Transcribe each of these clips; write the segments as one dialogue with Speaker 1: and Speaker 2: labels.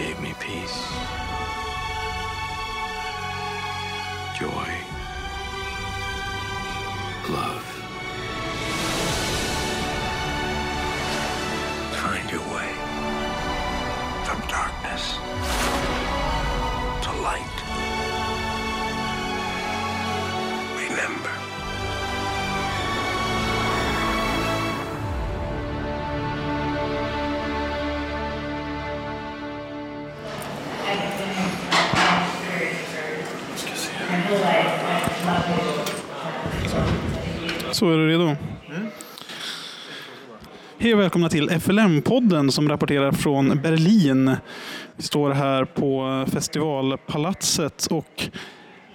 Speaker 1: gave me peace, joy,
Speaker 2: Så är du redo? Hej och välkomna till FLM-podden som rapporterar från Berlin. Vi står här på festivalpalatset och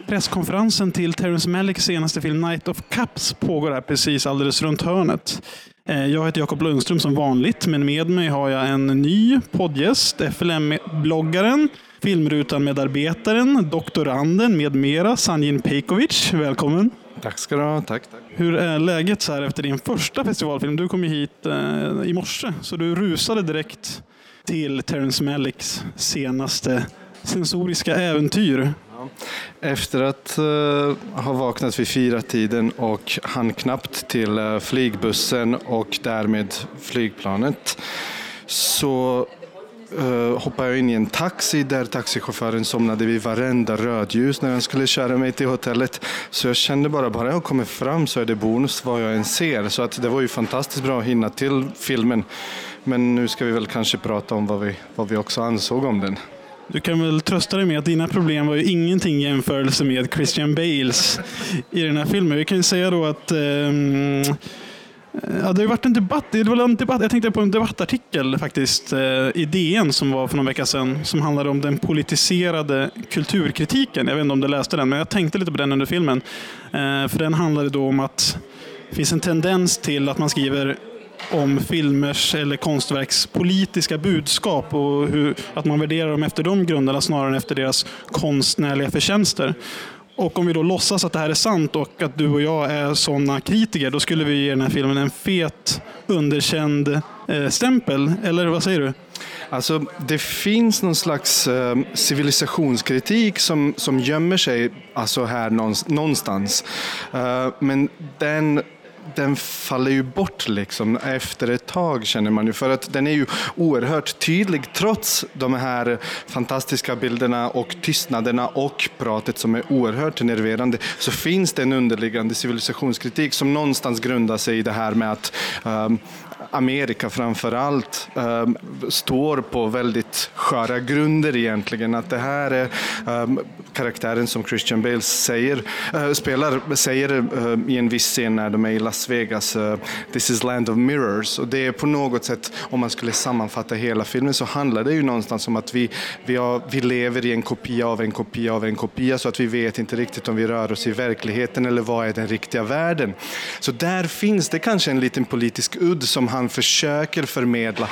Speaker 2: presskonferensen till Terrence Malicks senaste film Night of Cups pågår här precis alldeles runt hörnet. Eh, jag heter Jakob Lundström som vanligt, men med mig har jag en ny poddgäst, FLM-bloggaren, Filmrutan-medarbetaren, doktoranden med mera, Sanjin Pejkovic. Välkommen!
Speaker 3: Tack ska du ha. Tack, tack.
Speaker 2: Hur är läget så här efter din första festivalfilm? Du kom ju hit eh, i morse, så du rusade direkt till Terrence Malicks senaste sensoriska äventyr.
Speaker 3: Efter att eh, ha vaknat vid fyra tiden och hann knappt till eh, flygbussen och därmed flygplanet så Eh, uh, hoppade jag in i en taxi där taxichauffören somnade vid varenda rödljus när han skulle köra mig till hotellet. Så jag kände bara, bara jag kommer fram så är det bonus vad jag än ser. Så att det var ju fantastiskt bra att hinna till filmen. Men nu ska vi väl kanske prata om vad vi, vad vi också ansåg om den.
Speaker 2: Du kan väl trösta dig med att dina problem var ju ingenting i jämförelse med Christian Bales i den här filmen. Vi kan ju säga då att um Ja, det har ju varit en debatt. Det var en debatt. Jag tänkte på en debattartikel faktiskt eh, i DN som var för någon vecka sedan som handlade om den politiserade kulturkritiken. Jag vet inte om du läste den, men jag tänkte lite på den under filmen. Eh, för den handlade då om att det finns en tendens till att man skriver om filmers eller konstverks politiska budskap och hur, att man värderar dem efter de grunderna snarare än efter deras konstnärliga förtjänster. Och om vi då låtsas att det här är sant och att du och jag är sådana kritiker, då skulle vi ge den här filmen en fet, underkänd eh, stämpel. Eller vad säger du?
Speaker 3: Alltså, det finns någon slags eh, civilisationskritik som, som gömmer sig alltså här någonstans. någonstans. Eh, men den den faller ju bort liksom efter ett tag känner man ju. För att den är ju oerhört tydlig trots de här fantastiska bilderna och tystnaderna och pratet som är oerhört nerverande Så finns det en underliggande civilisationskritik som någonstans grundar sig i det här med att um, Amerika framför allt um, ehm, står på väldigt sköra grunder egentligen. Att det här är um, karaktären som Christian Bale säger, äh, spelar, säger äh, i en viss scen när de är i Las Vegas, äh, this is land of mirrors. Och det är på något sätt, om man skulle sammanfatta hela filmen, så handlar det ju någonstans om att vi, vi, har, vi lever i en kopia av en kopia av en kopia, så att vi vet inte riktigt om vi rör oss i verkligheten eller vad är den riktiga världen. Så där finns det kanske en liten politisk udd som han försöker förmedla,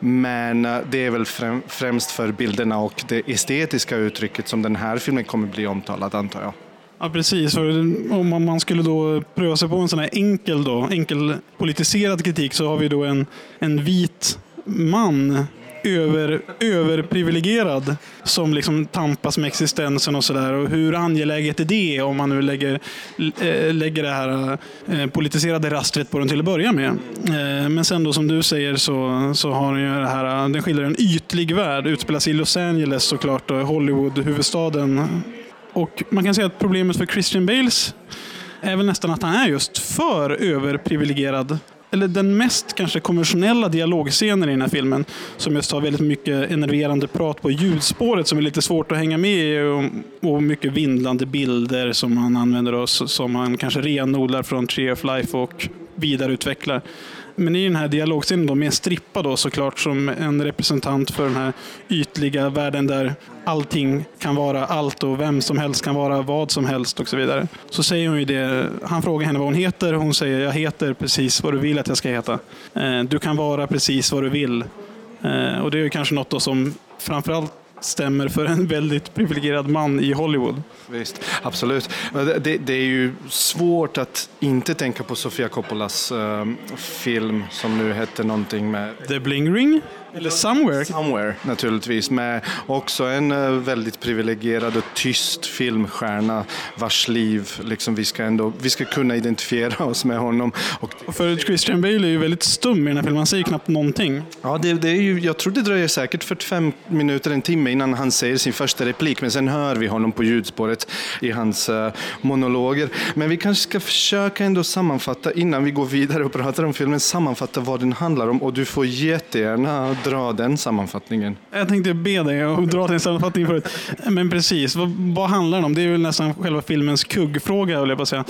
Speaker 3: men det är väl främst för bilderna och det estetiska uttrycket som den här filmen kommer bli omtalad, antar jag.
Speaker 2: Ja, precis. För om man skulle då pröva sig på en sån här enkel, då, enkel politiserad kritik så har vi då en, en vit man över, överprivilegierad som liksom tampas med existensen och sådär. Och hur angeläget är det om man nu lägger, eh, lägger det här eh, politiserade rastret på den till att börja med. Eh, men sen då som du säger så, så har den ju det här, den skildrar en ytlig värld, utspelar sig i Los Angeles såklart, och Hollywood, huvudstaden. Och man kan säga att problemet för Christian Bales är väl nästan att han är just för överprivilegierad eller den mest kanske konventionella dialogscenen i den här filmen, som just har väldigt mycket enerverande prat på ljudspåret som är lite svårt att hänga med i och, och mycket vindlande bilder som han använder och som han kanske renodlar från Tree of Life och vidareutvecklar. Men i den här dialogscenen då, med en strippa då såklart som en representant för den här ytliga världen där allting kan vara allt och vem som helst kan vara vad som helst och så vidare. Så säger hon ju det. Han frågar henne vad hon heter. och Hon säger jag heter precis vad du vill att jag ska heta. Eh, du kan vara precis vad du vill. Eh, och det är ju kanske något då som framförallt stämmer för en väldigt privilegierad man i Hollywood.
Speaker 3: Visst, absolut. Det, det, är ju svårt att inte tänka på Sofia Coppolas uh, film som nu hette någonting med...
Speaker 2: The Bling Ring? Eller Somewhere?
Speaker 3: Somewhere naturligtvis, med också en uh, väldigt privilegierad och tyst filmstjärna vars liv liksom, vi, ska ändå, vi ska kunna identifiera oss med honom.
Speaker 2: Och, och för Christian Bale är ju väldigt stum i den här filmen, han säger knappt någonting.
Speaker 3: Ja, det, det är ju, jag tror det dröjer säkert 45 minuter, en timme innan han säger sin första replik, men sen hör vi honom på ljudspåret i hans uh, monologer. Men vi kanske ska försöka ändå sammanfatta, innan vi går vidare och pratar om filmen, sammanfatta vad den handlar om och du får jättegärna dra den sammanfattningen.
Speaker 2: Jag tänkte be dig att dra den sammanfattningen förut. Men precis, vad, vad handlar den om? Det är väl nästan själva filmens kuggfråga, vill jag bara säga.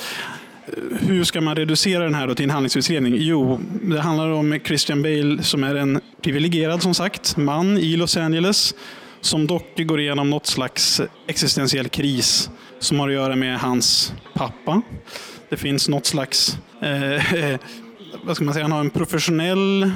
Speaker 2: Hur ska man reducera den här till en handlingsutredning? Jo, det handlar om Christian Bale som är en privilegierad, som sagt, man i Los Angeles som dock går igenom något slags existentiell kris som har att göra med hans pappa. Det finns något slags, eh, vad ska man säga, han har en professionell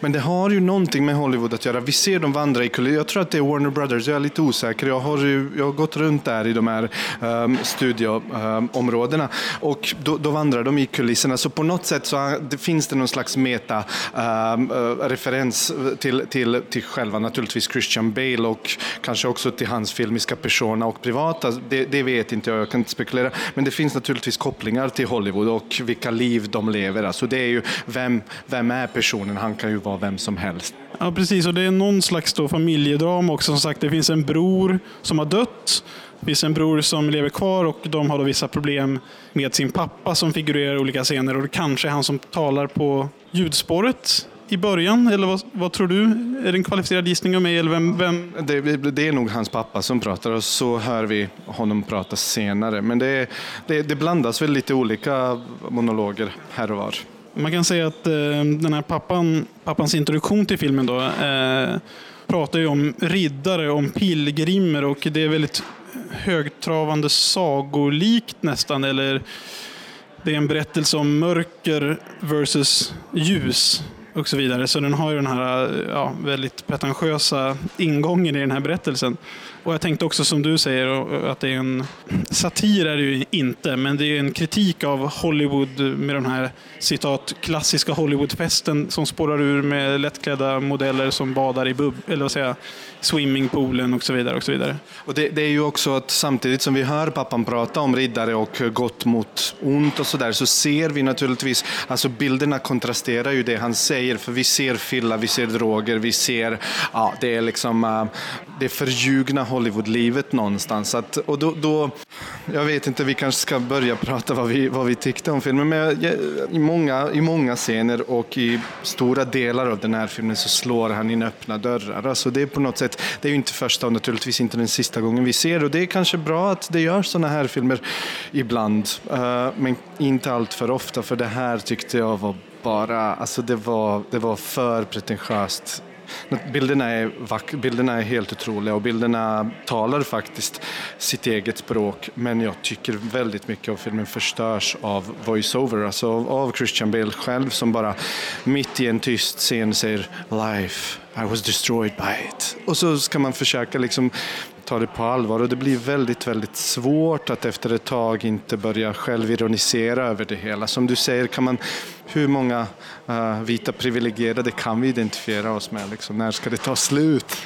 Speaker 3: men det har ju någonting med Hollywood att göra. Vi ser dem vandra i kulisserna. Jag tror att det är Warner Brothers, jag är lite osäker. Jag har, ju, jag har gått runt där i de här ehm, um, studioområdena ehm, um, och då, då, vandrar de i kulisserna. Så på något sätt så det finns det någon slags meta-referens ehm, eh, um, uh, eh, till, till, till själva naturligtvis Christian Bale och kanske också till hans filmiska persona och privata. Det, det vet inte jag, jag kan inte spekulera. Men det finns naturligtvis kopplingar till Hollywood och vilka liv de lever. Alltså det är ju vem, vem är personen? Han kan ju vara vem som helst.
Speaker 2: Ja, precis. Och det är någon slags då familjedrama också. Som sagt, det finns en bror som har dött. Det finns en bror som lever kvar och de har då vissa problem med sin pappa som figurerar i olika scener. Och det kanske är han som talar på ljudspåret i början? Eller vad, vad, tror du? Är det en kvalificerad gissning av mig? Eller vem, vem?
Speaker 3: Det, det, är nog hans pappa som pratar och så hör vi honom prata senare. Men det, det, det blandas väl lite olika monologer här och var.
Speaker 2: Man kan säga att eh, den här pappan, pappans introduktion till filmen då, eh, pratar ju om riddare, om pilgrimer och det är väldigt högtravande sagolikt nästan. Eller det är en berättelse om mörker versus ljus och så vidare. Så den har ju den här ja, väldigt pretentiösa ingången i den här berättelsen. Och jag tänkte också som du säger att det är en satir är det ju inte, men det är en kritik av Hollywood med den här citat klassiska Hollywoodfesten som spårar ur med lättklädda modeller som badar i bub eller vad säger swimmingpoolen och så vidare. Och så vidare.
Speaker 3: Och det, det, är ju också att samtidigt som vi hör pappan prata om riddare och gott mot ont och så där så ser vi naturligtvis, alltså bilderna kontrasterar ju det han säger för vi ser fylla, vi ser droger, vi ser, ja det är liksom det det förljugna Hollywoodlivet någonstans. Att, och då, då, jag vet inte, vi kanske ska börja prata vad vi, vad vi tyckte om filmen, men jag, i, många, i många scener och i stora delar av den här filmen så slår han in öppna dörrar. Alltså det är på något sätt, det är ju inte första och naturligtvis inte den sista gången vi ser det och det är kanske bra att det görs sådana här filmer ibland, eh, men inte allt för ofta, för det här tyckte jag var bara, alltså det var, det var för pretentiöst Bilderna är, vack, bilderna är helt otroliga och bilderna talar faktiskt sitt eget språk men jag tycker väldigt mycket av filmen förstörs av voiceover, alltså av Christian Bale själv som bara mitt i en tyst scen säger “Life, I was destroyed by it” och så ska man försöka liksom ta det på allvar och det blir väldigt, väldigt svårt att efter ett tag inte börja själv ironisera över det hela. Som du säger, kan man, hur många uh, vita privilegierade kan vi identifiera oss med? Liksom, när ska det ta slut?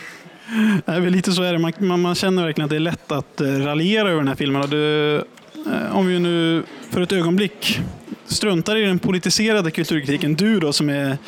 Speaker 2: Nej, lite så är det. Man, man, känner verkligen att det är lätt att eh, raljera över den här filmen. Och det, eh, om vi nu för ett ögonblick struntar i den politiserade kulturkritiken, du då som är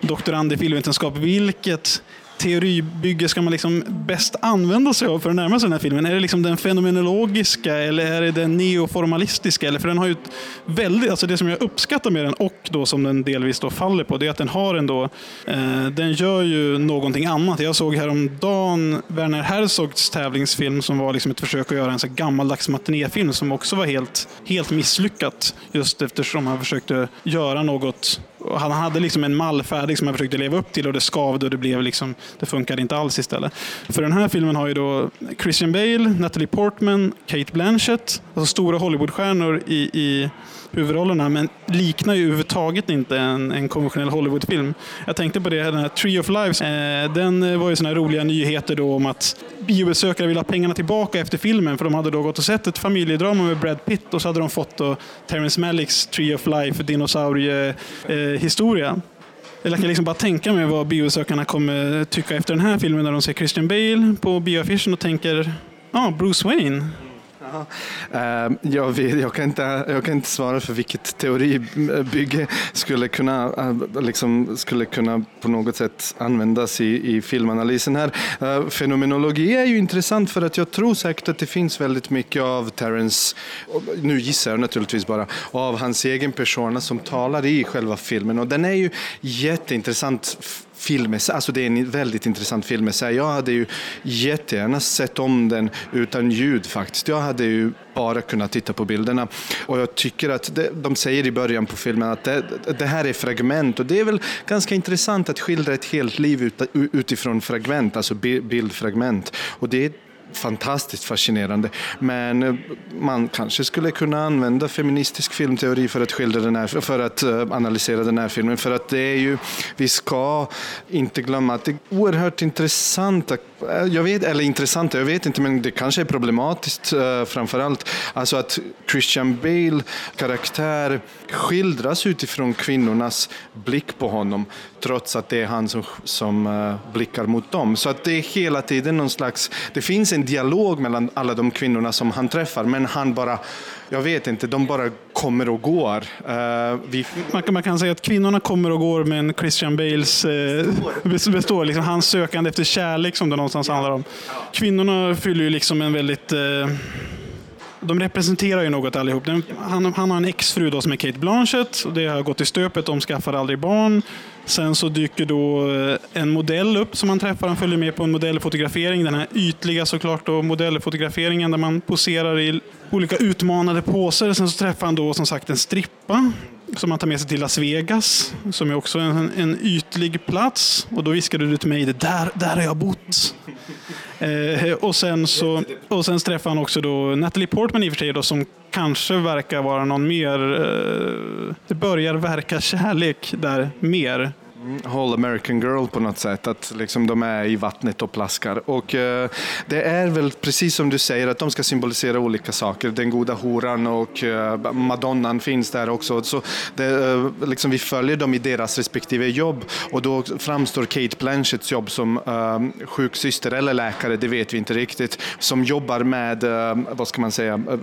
Speaker 2: doktorand i filmvetenskap, vilket teoribygge ska man liksom bäst använda sig av för att närma sig den här filmen? Är det liksom den fenomenologiska eller är det den neoformalistiska? Eller för den har ju ett väldigt, alltså det som jag uppskattar med den och då som den delvis då faller på, det är att den har ändå, eh, den gör ju någonting annat. Jag såg häromdagen Werner Herzogs tävlingsfilm som var liksom ett försök att göra en så gammaldags matinéfilm som också var helt, helt misslyckat. Just eftersom han försökte göra något han hade liksom en mall färdig som han försökte leva upp till och det skavde och det, blev liksom, det funkade inte alls istället. För den här filmen har ju då Christian Bale, Natalie Portman, Kate Blanchett, alltså stora Hollywoodstjärnor i, i huvudrollerna, men liknar ju överhuvudtaget inte en, en konventionell Hollywoodfilm. Jag tänkte på det, den här Tree of Lives, eh, den eh, var ju såna roliga nyheter då om att biobesökare vill ha pengarna tillbaka efter filmen, för de hade då gått och sett ett familjedrama med Brad Pitt och så hade de fått då Terrence Malicks Tree of Life dinosaurie... Eh, historia. jag kan liksom bara tänka mig vad biosökarna kommer tycka efter den här filmen när de ser Christian Bale på bioaffischen och tänker ja, ah, Bruce Wayne.
Speaker 3: Uh, jag, vet, jag, kan inte, jag kan inte svara för vilket teoribygge skulle kunna, uh, liksom, skulle kunna på något sätt användas i, i filmanalysen här. Uh, fenomenologi är ju intressant för att jag tror säkert att det finns väldigt mycket av Terrence, nu gissar jag naturligtvis bara, av hans egen persona som talar i själva filmen och den är ju jätteintressant filmessä, alltså det är en väldigt intressant filmessä. Jag hade ju jättegärna sett om den utan ljud faktiskt. Jag hade ju bara kunnat titta på bilderna. Och jag tycker att det, de säger i början på filmen att det, det, här är fragment och det är väl ganska intressant att skildra ett helt liv utifrån fragment, alltså bildfragment. Och det fantastiskt fascinerande. Men eh, man kanske skulle kunna använda feministisk filmteori för att skildra den här, för att eh, analysera den här filmen. För att det är ju, vi ska inte glömma att det är oerhört intressanta, Eh, jag vet, eller intressant, jag vet inte, men det kanske är problematiskt eh, framförallt. Alltså att Christian Bale karaktär skildras utifrån kvinnornas blick på honom, trots att det är han som, som eh, blickar mot dem. Så att det är hela tiden någon slags, det finns en dialog mellan alla de kvinnorna som han träffar, men han bara, jag vet inte, de bara kommer och går. Uh,
Speaker 2: vi... man, kan, man, kan, säga att kvinnorna kommer och går, men Christian Bales eh, består. Liksom hans sökande efter kärlek som det någonstans handlar om. Kvinnorna fyller ju liksom en väldigt eh, de representerar ju något allihop. Han, han har en exfru då som är Kate Blanchett. Och det har gått i stöpet, de skaffar aldrig barn. Sen så dyker då eh, en modell upp som han träffar. Han följer med på en modellfotografering. Den här ytliga såklart då, modellfotograferingen där man poserar i olika utmanade poser. Sen så träffar han då som sagt en strippa som han tar med sig till Las Vegas, som är också en, en ytlig plats. Och då viskade du till mig, det där, där har jag bott. Eh, och, sen så, och sen träffar han också då Natalie Portman i och för sig, då, som kanske verkar vara någon mer... Eh, det börjar verka kärlek där mer.
Speaker 3: Mm, Whole American Girl på något sätt, att liksom de är i vattnet och plaskar. Och eh, det är väl precis som du säger att de ska symbolisera olika saker. Den goda horan och eh, madonnan finns där också. Så det, eh, liksom vi följer dem i deras respektive jobb och då framstår Kate Blanchetts jobb som eh, sjuksyster eller läkare, det vet vi inte riktigt, som jobbar med, eh, vad ska man säga, eh,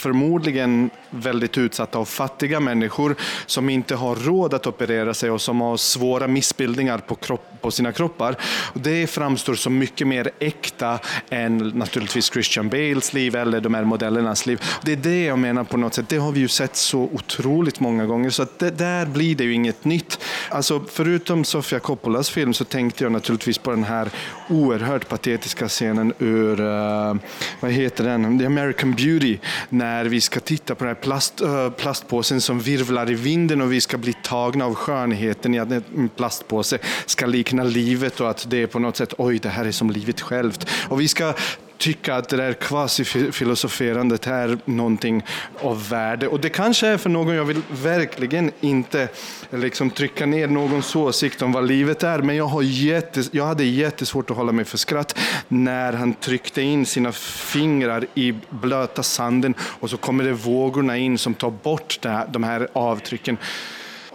Speaker 3: förmodligen väldigt utsatta och fattiga människor som inte har råd att operera sig och som har svåra missbildningar på, kropp, på sina kroppar. Det framstår som mycket mer äkta än naturligtvis Christian Bales liv eller de här modellernas liv. Det är det jag menar på något sätt. Det har vi ju sett så otroligt många gånger så att det, där blir det ju inget nytt. Alltså förutom Sofia Coppolas film så tänkte jag naturligtvis på den här oerhört patetiska scenen ur, uh, vad heter den, The American Beauty, när vi ska titta på den här plast, eh, plastpåsen som virvlar i vinden och vi ska bli tagna av skönheten i att en plastpåse ska likna livet och att det är på något sätt, oj, det här är som livet självt. Och vi ska tycka att det där kvasifilosoferandet är någonting av värde. Och det kanske är för någon, jag vill verkligen inte liksom trycka ner någons åsikt om vad livet är, men jag, har jättes, jag hade jättesvårt att hålla mig för skratt när han tryckte in sina fingrar i blöta sanden och så kommer det vågorna in som tar bort här, de här avtrycken.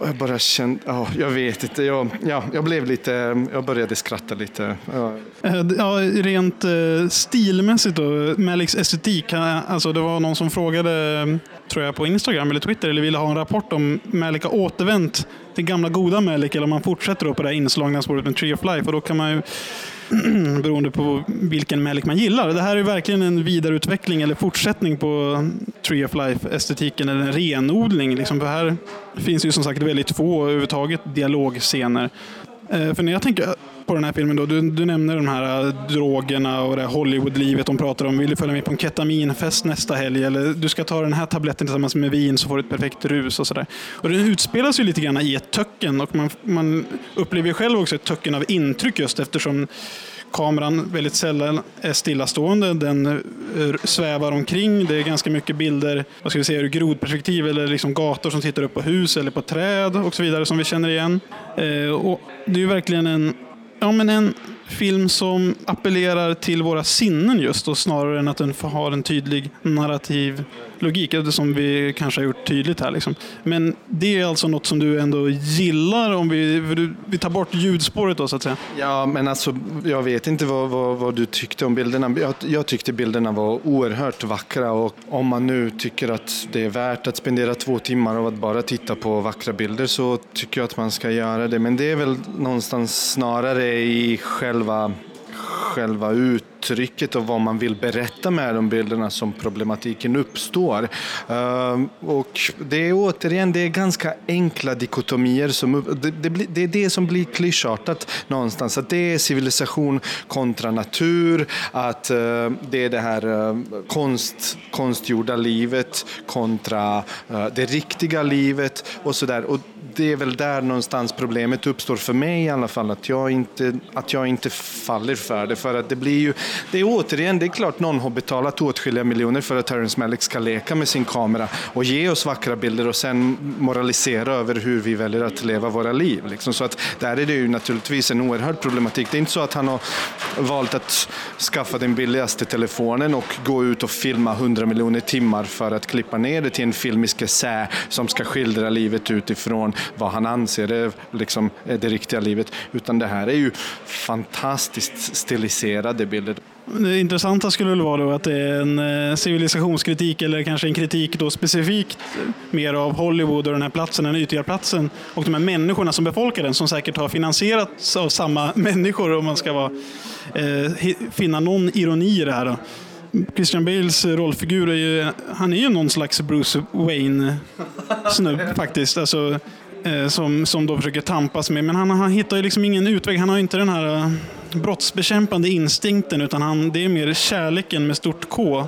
Speaker 3: Och jag bara kände, oh, jag vet inte, jag, ja, jag blev lite, jag började skratta lite. Ja,
Speaker 2: eh, ja rent eh, stilmässigt då, Maliks estetik, eh, alltså det var någon som frågade, tror jag på Instagram eller Twitter, eller ville ha en rapport om Malik har återvänt till gamla goda Malik eller om han fortsätter då på det här inslagna spåret med Tree of Life. Och då kan man ju beroende på vilken Malik man gillar. Det här är verkligen en vidareutveckling eller fortsättning på Tree of Life-estetiken, eller en renodling. Liksom. För här finns ju som sagt väldigt få överhuvudtaget dialogscener. Eh, för när jag tänker på den här filmen, då, du, du nämner de här eh, drogerna och det här Hollywoodlivet de pratar om. Vill du följa med på en ketaminfest nästa helg? Eller du ska ta den här tabletten tillsammans med vin så får du ett perfekt rus och sådär. Och den utspelas ju lite grann i ett töcken och man, man upplever ju själv också ett töcken av intryck just eftersom kameran väldigt sällan är stillastående. Den eh, svävar omkring. Det är ganska mycket bilder vad ska vi säga, ur grodperspektiv eller liksom gator som tittar upp på hus eller på träd och så vidare som vi känner igen. Eh, och det är ju verkligen en, ja, men en film som appellerar till våra sinnen just och snarare än att den har en tydlig narrativ logik, som vi kanske har gjort tydligt här. Liksom. Men det är alltså något som du ändå gillar om vi, vi tar bort ljudspåret då så att säga?
Speaker 3: Ja, men alltså, jag vet inte vad, vad, vad du tyckte om bilderna. Jag, jag tyckte bilderna var oerhört vackra och om man nu tycker att det är värt att spendera två timmar av att bara titta på vackra bilder så tycker jag att man ska göra det. Men det är väl någonstans snarare i själva själva uttrycket och vad man vill berätta med de bilderna som problematiken uppstår. Ehm, och det är återigen, det är ganska enkla dikotomier. Som, det, det, det är det som blir klyschartat någonstans. Att det är civilisation kontra natur, att eh, det är det här eh, konst, konstgjorda livet kontra eh, det riktiga livet och sådär. Och det är väl där någonstans problemet uppstår för mig i alla fall, att jag inte, att jag inte faller för det. För att det blir ju, det är återigen, det är klart någon har betalat åtskilliga miljoner för att Terrence Malick ska leka med sin kamera och ge oss vackra bilder och sen moralisera över hur vi väljer att leva våra liv. Liksom. Så att där är det ju naturligtvis en oerhörd problematik. Det är inte så att han har valt att skaffa den billigaste telefonen och gå ut och filma 100 miljoner timmar för att klippa ner det till en filmisk essä som ska skildra livet utifrån vad han anser är, liksom, är det riktiga livet. Utan det här är ju fantastiskt stiliserade bilder.
Speaker 2: Det intressanta skulle väl vara då att det är en eh, civilisationskritik eller kanske en kritik då specifikt eh, mer av Hollywood och den här platsen, den ytliga platsen och de här människorna som befolkar den som säkert har finansierats av samma människor om man ska vara, eh, finna någon ironi i det här. Då. Christian Bales rollfigur är ju, han är ju någon slags Bruce Wayne-snubb faktiskt. Alltså, eh, som, som då försöker tampas med. Men han, han hittar ju liksom ingen utväg. Han har ju inte den här eh, brottsbekämpande instinkten utan han, det är mer kärleken med stort K.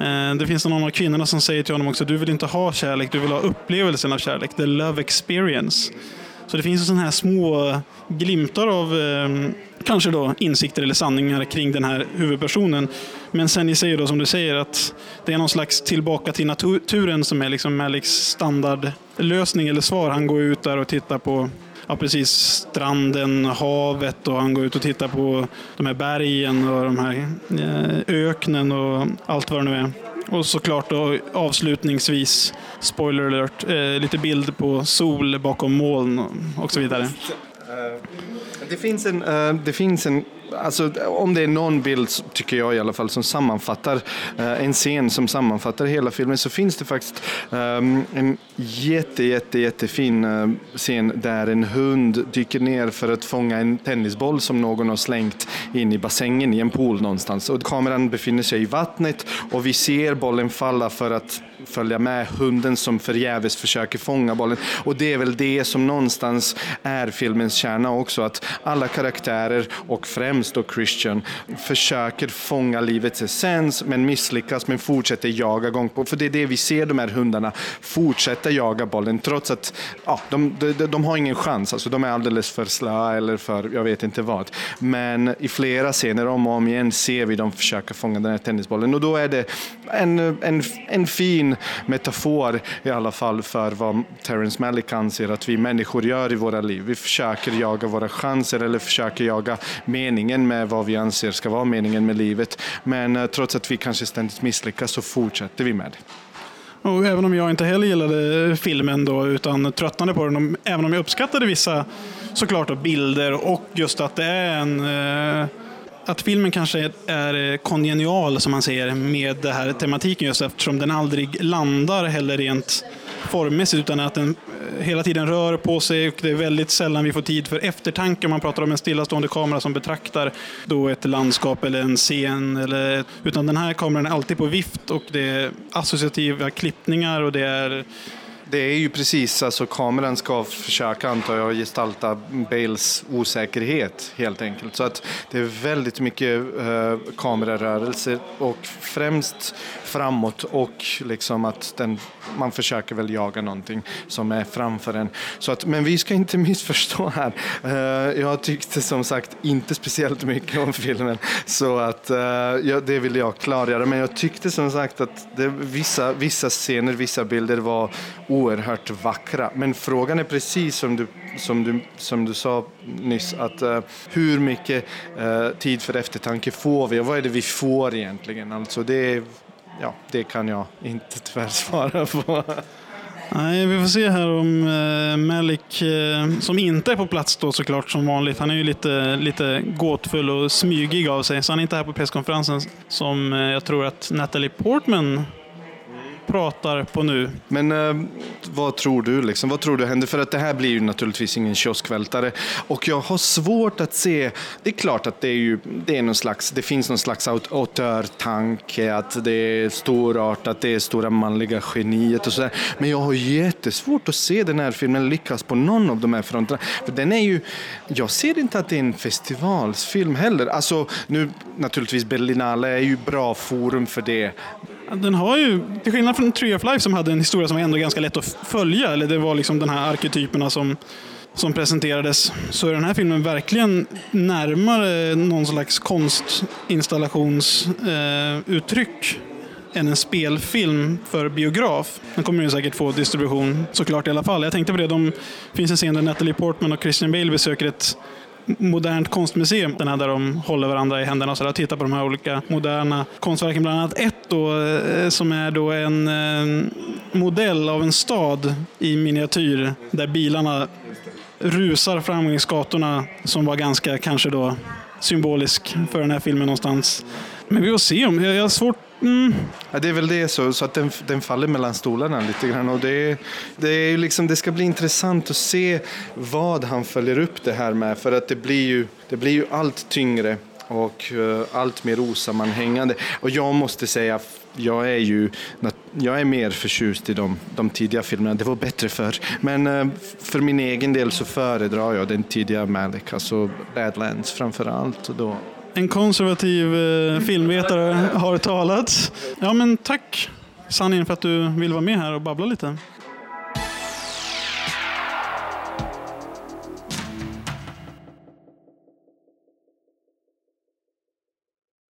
Speaker 2: Eh, Det finns någon av kvinnorna som säger till honom också du vill inte ha kärlek, du vill ha upplevelsen av kärlek. The love experience. Så det finns sådana här små glimtar av eh, kanske då insikter eller sanningar kring den här huvudpersonen. Men sen i sig då som du säger att det är någon slags tillbaka till naturen som är liksom Maliks standardlösning eller svar. Han går ut där och tittar på ja, precis stranden, havet och han går ut och tittar på de här bergen och de här eh, öknen och allt vad det nu är. Och såklart då avslutningsvis, spoiler alert, eh, lite bild på sol bakom moln och- så vidare.
Speaker 3: Eh, det finns en, eh, det finns en Alltså, om det är någon bild, tycker jag i alla fall, som sammanfattar eh, en scen som sammanfattar hela filmen så finns det faktiskt ehm, en jätte, jätte, jättefin eh, scen där en hund dyker ner för att fånga en tennisboll som någon har slängt in i bassängen i en pool någonstans. Och kameran befinner sig i vattnet och vi ser bollen falla för att följa med hunden som förgäves försöker fånga bollen. Och det är väl det som någonstans är filmens kärna också, att alla karaktärer och främst då Christian försöker fånga livets essens men misslyckas men fortsätter jaga gång på. För det är det vi ser de här hundarna fortsätta jaga bollen trots att ja, de, de, de har ingen chans. Alltså, de är alldeles för slöa eller för jag vet inte vad. Men i flera scener om och om igen ser vi dem försöka fånga den här tennisbollen och då är det en, en, en fin metafor i alla fall för vad Terrence Malick anser att vi människor gör i våra liv. Vi försöker jaga våra chanser eller försöker jaga meningen med vad vi anser ska vara meningen med livet. Men eh, trots att vi kanske ständigt misslyckas så fortsätter vi med det.
Speaker 2: Och även om jag inte heller gillade eh, filmen då, utan tröttnade på den, även om jag uppskattade vissa såklart då, bilder och just att det är en eh, att filmen kanske är, eh, kongenial, som man säger, med den här tematiken just eftersom den aldrig landar heller rent formmässigt utan att den eh, hela tiden rör på sig och det är väldigt sällan vi får tid för eftertanke. Man pratar om en stillastående kamera som betraktar då ett landskap eller en scen. Eller, utan den här kameran är alltid på vift och det är associativa klippningar och det är
Speaker 3: det är ju precis, alltså kameran ska försöka antar jag gestalta Bales osäkerhet helt enkelt. Så att det är väldigt mycket eh, kamerarörelser och främst framåt och liksom att den, man försöker väl jaga någonting som är framför en. Så att, men vi ska inte missförstå här. Eh, jag tyckte som sagt inte speciellt mycket om filmen så att eh, det vill jag klargöra. Men jag tyckte som sagt att det, vissa, vissa scener, vissa bilder var oerhört vackra. Men frågan är precis som du, som du, som du sa nyss, att uh, hur mycket uh, tid för eftertanke får vi och vad är det vi får egentligen? Alltså det, ja, det kan jag inte tyvärr svara på.
Speaker 2: Nej, vi får se här om eh, Malik, eh, som inte är på plats då såklart som vanligt. Han är ju lite, lite gåtfull och smygig av sig, så han är inte här på presskonferensen som eh, jag tror att Natalie Portman pratar på nu.
Speaker 3: Men eh, vad tror du? Liksom? Vad tror du händer? För att det här blir ju naturligtvis ingen kioskvältare. Och jag har svårt att se... Det är klart att det, är ju, det, är någon slags, det finns någon slags auteurtanke, att det är storartat, det är stora manliga geniet och sådär. Men jag har jättesvårt att se den här filmen lyckas på någon av de här fronterna. För den är ju... Jag ser inte att det är en festivalsfilm heller. Alltså, nu naturligtvis Berlinale är ju bra forum för det.
Speaker 2: Den har ju, till skillnad från Tree of Life som hade en historia som var ändå ganska lätt att följa, eller det var liksom den här arketyperna som, som presenterades, så är den här filmen verkligen närmare någon slags konstinstallationsuttryck eh, än en spelfilm för biograf. Den kommer ju säkert få distribution såklart i alla fall. Jag tänkte på det, det finns en scen där Natalie Portman och Christian Bale besöker ett modernt konstmuseum. Den här där de håller varandra i händerna och, så där, och tittar på de här olika moderna konstverken. Bland annat ett då, eh, som är då en eh, modell av en stad i miniatyr där bilarna rusar fram längs gatorna som var ganska kanske då symbolisk för den här filmen någonstans. Men vi får se om, jag har svårt Mm.
Speaker 3: Ja, det är väl det, så, så att den, den faller mellan stolarna lite grann. Och det, det, är liksom, det ska bli intressant att se vad han följer upp det här med. För att det blir ju, det blir ju allt tyngre och uh, allt mer osammanhängande. Och jag måste säga, jag är ju jag är mer förtjust i de, de tidiga filmerna. Det var bättre förr. Men uh, för min egen del så föredrar jag den tidiga Malik, alltså Badlands framför allt. Då
Speaker 2: en konservativ eh, filmvetare har talat. Ja, men tack Sannin för att du vill vara med här och babbla lite.